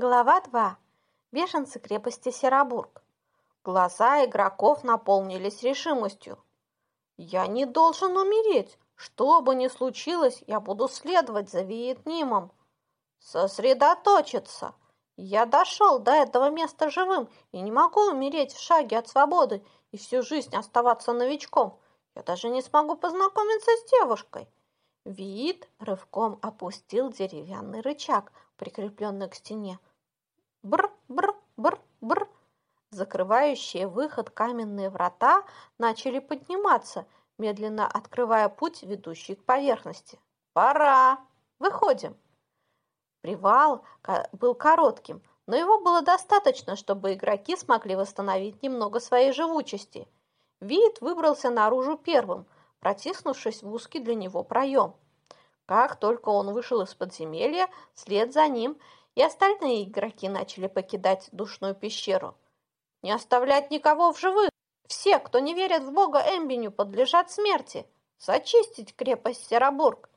Глава 2. Беженцы крепости Серобург. Глаза игроков наполнились решимостью. «Я не должен умереть. Что бы ни случилось, я буду следовать за Виетнимом. Сосредоточиться. Я дошел до этого места живым и не могу умереть в шаге от свободы и всю жизнь оставаться новичком. Я даже не смогу познакомиться с девушкой». Виит рывком опустил деревянный рычаг, прикрепленный к стене. Бр-бр-бр-бр. Закрывающие выход каменные врата начали подниматься, медленно открывая путь, ведущий к поверхности. «Пора! Выходим!» Привал был коротким, но его было достаточно, чтобы игроки смогли восстановить немного своей живучести. Вид выбрался наружу первым, протиснувшись в узкий для него проем. Как только он вышел из подземелья, вслед за ним и остальные игроки начали покидать душную пещеру. Не оставлять никого в живых. Все, кто не верит в бога Эмбиню, подлежат смерти. Зачистить крепость Серобург.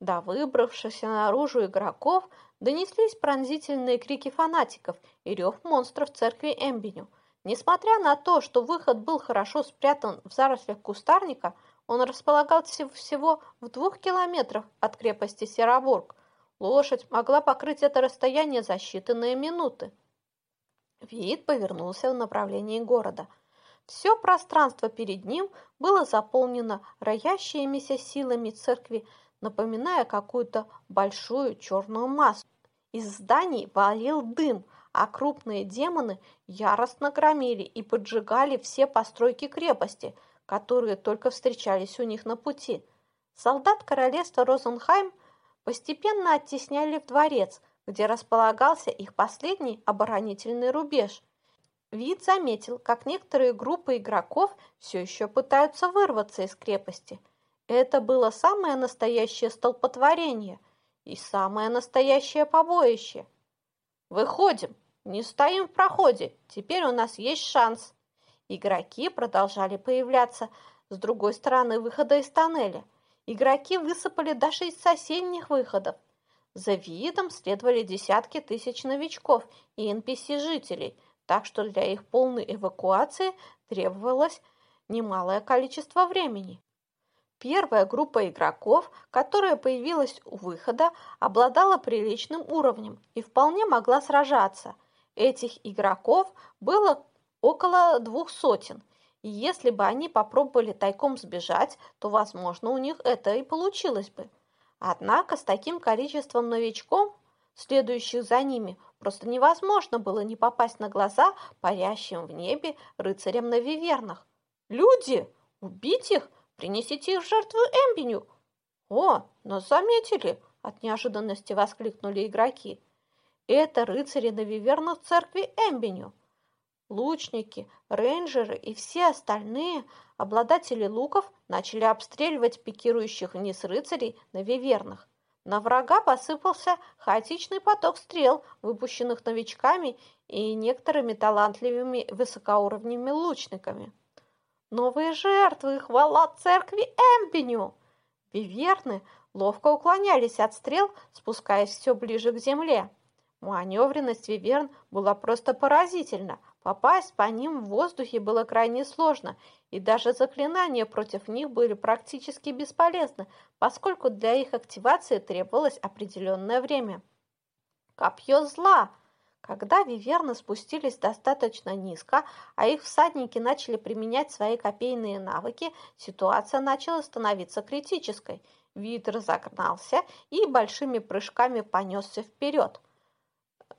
До выбравшихся наружу игроков донеслись пронзительные крики фанатиков и рев монстров церкви Эмбиню. Несмотря на то, что выход был хорошо спрятан в зарослях кустарника, он располагался всего в двух километрах от крепости Серобург – Лошадь могла покрыть это расстояние за считанные минуты. Виит повернулся в направлении города. Все пространство перед ним было заполнено роящимися силами церкви, напоминая какую-то большую черную массу. Из зданий валил дым, а крупные демоны яростно громили и поджигали все постройки крепости, которые только встречались у них на пути. Солдат королевства Розенхайм – постепенно оттесняли в дворец, где располагался их последний оборонительный рубеж. Вид заметил, как некоторые группы игроков все еще пытаются вырваться из крепости. Это было самое настоящее столпотворение и самое настоящее побоище. «Выходим! Не стоим в проходе! Теперь у нас есть шанс!» Игроки продолжали появляться с другой стороны выхода из тоннеля – Игроки высыпали даже из соседних выходов. За видом следовали десятки тысяч новичков и NPC-жителей, так что для их полной эвакуации требовалось немалое количество времени. Первая группа игроков, которая появилась у выхода, обладала приличным уровнем и вполне могла сражаться. Этих игроков было около двух сотен – и если бы они попробовали тайком сбежать, то, возможно, у них это и получилось бы. Однако с таким количеством новичков, следующих за ними, просто невозможно было не попасть на глаза парящим в небе рыцарям на вивернах. «Люди! Убить их! Принесите их в жертву Эмбиню!» «О, нас заметили!» – от неожиданности воскликнули игроки. «Это рыцари на вивернах церкви Эмбиню!» Лучники, рейнджеры и все остальные обладатели луков начали обстреливать пикирующих вниз рыцарей на вивернах. На врага посыпался хаотичный поток стрел, выпущенных новичками и некоторыми талантливыми высокоуровневыми лучниками. Новые жертвы, хвала церкви Эмбеню! Виверны ловко уклонялись от стрел, спускаясь все ближе к земле. Маневренность виверн была просто поразительна, Попасть по ним в воздухе было крайне сложно, и даже заклинания против них были практически бесполезны, поскольку для их активации требовалось определенное время. Копье зла! Когда виверны спустились достаточно низко, а их всадники начали применять свои копейные навыки, ситуация начала становиться критической. Вид разогнался и большими прыжками понесся вперед.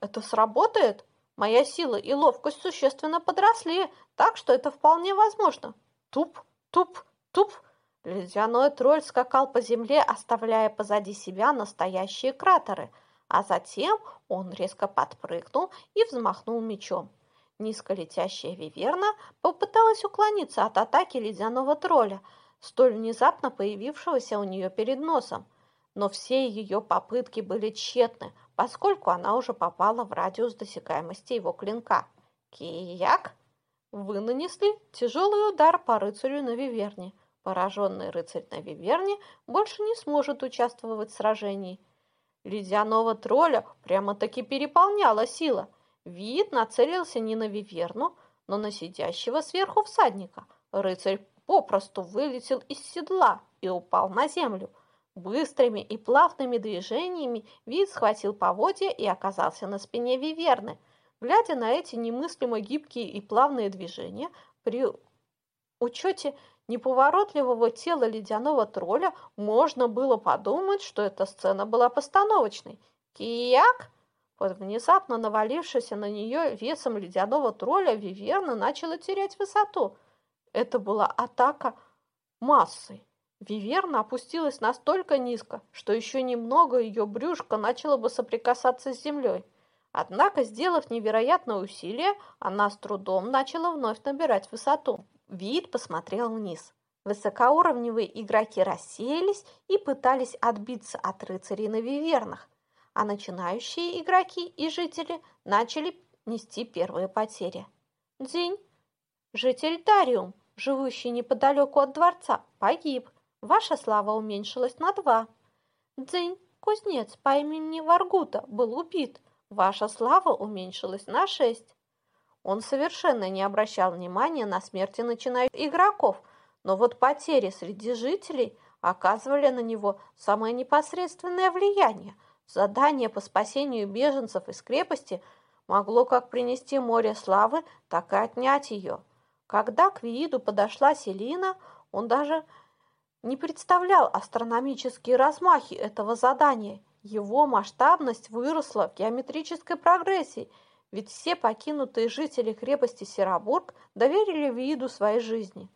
«Это сработает?» Моя сила и ловкость существенно подросли, так что это вполне возможно. Туп, туп, туп. Ледяной тролль скакал по земле, оставляя позади себя настоящие кратеры, а затем он резко подпрыгнул и взмахнул мечом. Низколетящая виверна попыталась уклониться от атаки ледяного тролля, столь внезапно появившегося у нее перед носом. Но все ее попытки были тщетны – поскольку она уже попала в радиус досягаемости его клинка. Кияк! Вы нанесли тяжелый удар по рыцарю на Виверне. Пораженный рыцарь на Виверне больше не сможет участвовать в сражении. Ледяного тролля прямо-таки переполняла сила. Вид нацелился не на Виверну, но на сидящего сверху всадника. Рыцарь попросту вылетел из седла и упал на землю. Быстрыми и плавными движениями Вид схватил поводья и оказался на спине Виверны. Глядя на эти немыслимо гибкие и плавные движения, при учете неповоротливого тела ледяного тролля можно было подумать, что эта сцена была постановочной. Кияк! Под внезапно навалившейся на нее весом ледяного тролля Виверна начала терять высоту. Это была атака массой. Виверна опустилась настолько низко, что еще немного ее брюшко начало бы соприкасаться с землей. Однако, сделав невероятное усилие, она с трудом начала вновь набирать высоту. Вид посмотрел вниз. Высокоуровневые игроки рассеялись и пытались отбиться от рыцарей на вивернах, а начинающие игроки и жители начали нести первые потери. День. Житель Дариум, живущий неподалеку от дворца, погиб. Ваша слава уменьшилась на два. Дзинь, кузнец по имени Варгута, был убит. Ваша слава уменьшилась на шесть. Он совершенно не обращал внимания на смерти начинающих игроков, но вот потери среди жителей оказывали на него самое непосредственное влияние. Задание по спасению беженцев из крепости могло как принести море славы, так и отнять ее. Когда к Вииду подошла Селина, он даже не представлял астрономические размахи этого задания его масштабность выросла в геометрической прогрессии, ведь все покинутые жители крепости Серобург доверили виду своей жизни.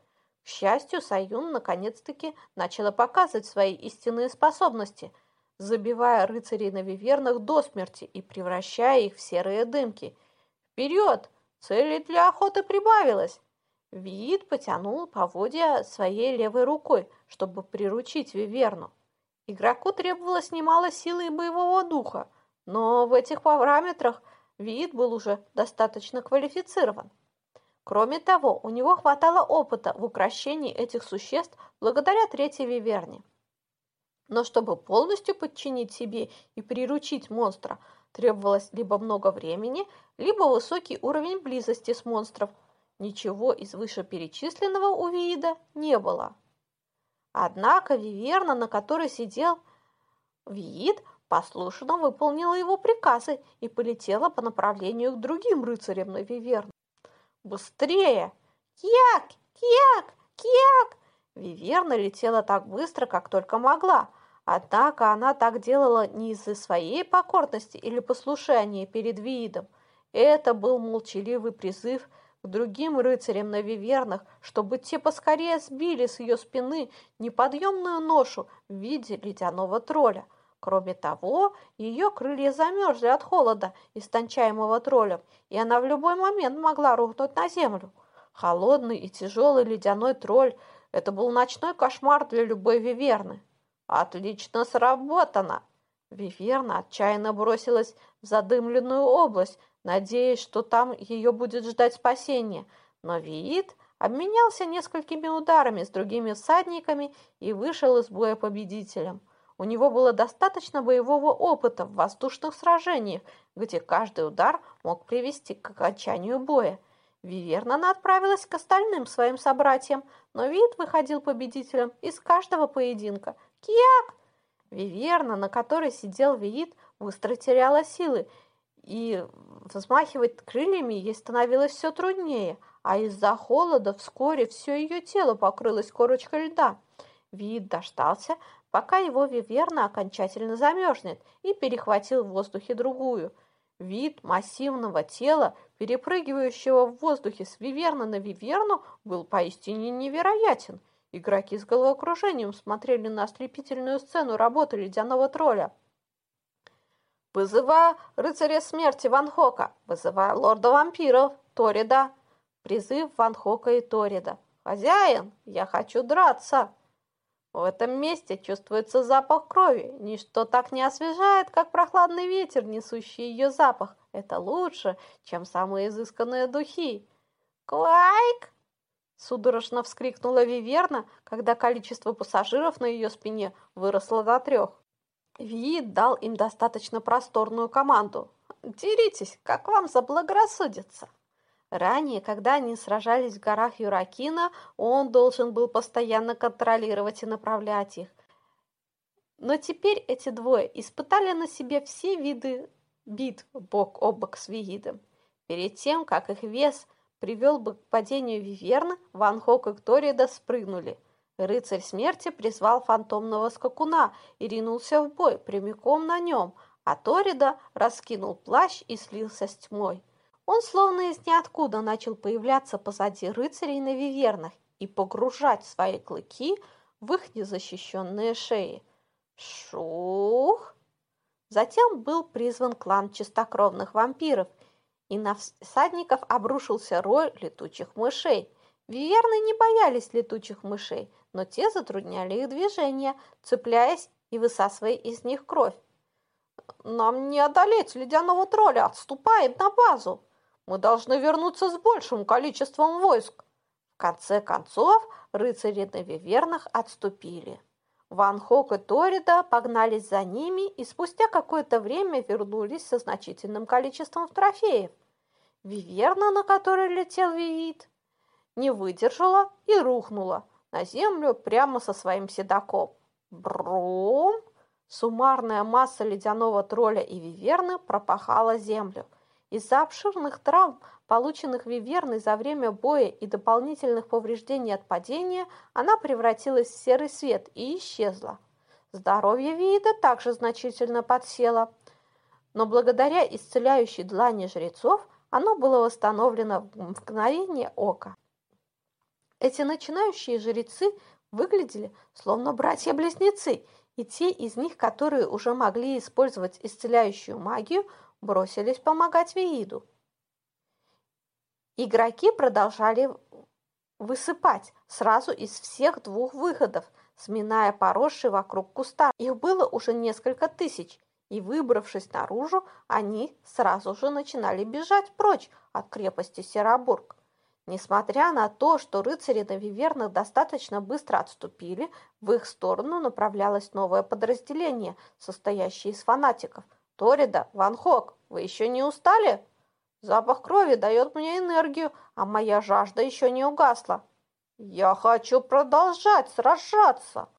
К счастью, Саюн наконец-таки начала показывать свои истинные способности, забивая рыцарей на вивернах до смерти и превращая их в серые дымки. «Вперед! Целей для охоты прибавилось!» Вид потянул поводья своей левой рукой, чтобы приручить виверну. Игроку требовалось немало силы и боевого духа, но в этих параметрах вид был уже достаточно квалифицирован. Кроме того, у него хватало опыта в укрощении этих существ благодаря третьей виверне. Но чтобы полностью подчинить себе и приручить монстра, требовалось либо много времени, либо высокий уровень близости с монстром. Ничего из вышеперечисленного у вида не было. Однако Виверна, на которой сидел Виит, послушно выполнила его приказы и полетела по направлению к другим рыцарям на Виверну. «Быстрее! Кьяк! Кьяк! Кьяк!» Виверна летела так быстро, как только могла. Однако она так делала не из-за своей покорности или послушания перед Виидом. Это был молчаливый призыв к другим рыцарям на вивернах, чтобы те поскорее сбили с ее спины неподъемную ношу в виде ледяного тролля. Кроме того, ее крылья замерзли от холода, истончаемого троллем, и она в любой момент могла рухнуть на землю. Холодный и тяжелый ледяной тролль – это был ночной кошмар для любой виверны. Отлично сработано! Виверна отчаянно бросилась в задымленную область, надеясь, что там ее будет ждать спасение. Но Виит обменялся несколькими ударами с другими всадниками и вышел из боя победителем. У него было достаточно боевого опыта в воздушных сражениях, где каждый удар мог привести к окончанию боя. Виверна отправилась к остальным своим собратьям, но Вид выходил победителем из каждого поединка. «Кияк!» Виверна, на которой сидел Виит, быстро теряла силы, и взмахивать крыльями ей становилось все труднее, а из-за холода вскоре все ее тело покрылось корочкой льда. Вид дождался, пока его виверна окончательно замерзнет, и перехватил в воздухе другую. Вид массивного тела, перепрыгивающего в воздухе с виверны на виверну, был поистине невероятен. Игроки с головокружением смотрели на ослепительную сцену работы ледяного тролля. Вызываю рыцаря смерти Ван Хока. Вызываю лорда вампиров Торида. Призыв Ван Хока и Торида. Хозяин, я хочу драться. В этом месте чувствуется запах крови. Ничто так не освежает, как прохладный ветер, несущий ее запах. Это лучше, чем самые изысканные духи. Квайк! Судорожно вскрикнула Виверна, когда количество пассажиров на ее спине выросло до трех. Виит дал им достаточно просторную команду. «Деритесь, как вам заблагорассудится!» Ранее, когда они сражались в горах Юракина, он должен был постоянно контролировать и направлять их. Но теперь эти двое испытали на себе все виды битв бок о бок с Виидом. Перед тем, как их вес привел бы к падению Виверны, Ван Хок и Торида спрыгнули. Рыцарь смерти призвал фантомного скакуна и ринулся в бой прямиком на нем, а Торида раскинул плащ и слился с тьмой. Он словно из ниоткуда начал появляться позади рыцарей на вивернах и погружать свои клыки в их незащищенные шеи. Шух! Затем был призван клан чистокровных вампиров, и на всадников обрушился рой летучих мышей. Виверны не боялись летучих мышей, но те затрудняли их движение, цепляясь и высасывая из них кровь. «Нам не одолеть ледяного тролля, отступаем на базу!» Мы должны вернуться с большим количеством войск. В конце концов, рыцари на Вивернах отступили. Ван Хок и Торида погнались за ними и спустя какое-то время вернулись со значительным количеством трофеев. Виверна, на которой летел Вивит, не выдержала и рухнула на землю прямо со своим седаком. Брум! Суммарная масса ледяного тролля и виверны пропахала землю – из-за обширных травм, полученных Виверной за время боя и дополнительных повреждений от падения, она превратилась в серый свет и исчезла. Здоровье Виида также значительно подсело, но благодаря исцеляющей длани жрецов оно было восстановлено в мгновение ока. Эти начинающие жрецы выглядели словно братья-близнецы, и те из них, которые уже могли использовать исцеляющую магию, бросились помогать Вииду. Игроки продолжали высыпать сразу из всех двух выходов, сминая поросшие вокруг куста. Их было уже несколько тысяч, и, выбравшись наружу, они сразу же начинали бежать прочь от крепости Серобург. Несмотря на то, что рыцари на Вивернах достаточно быстро отступили, в их сторону направлялось новое подразделение, состоящее из фанатиков – Торида, Ван Хок, вы еще не устали? Запах крови дает мне энергию, а моя жажда еще не угасла. Я хочу продолжать сражаться.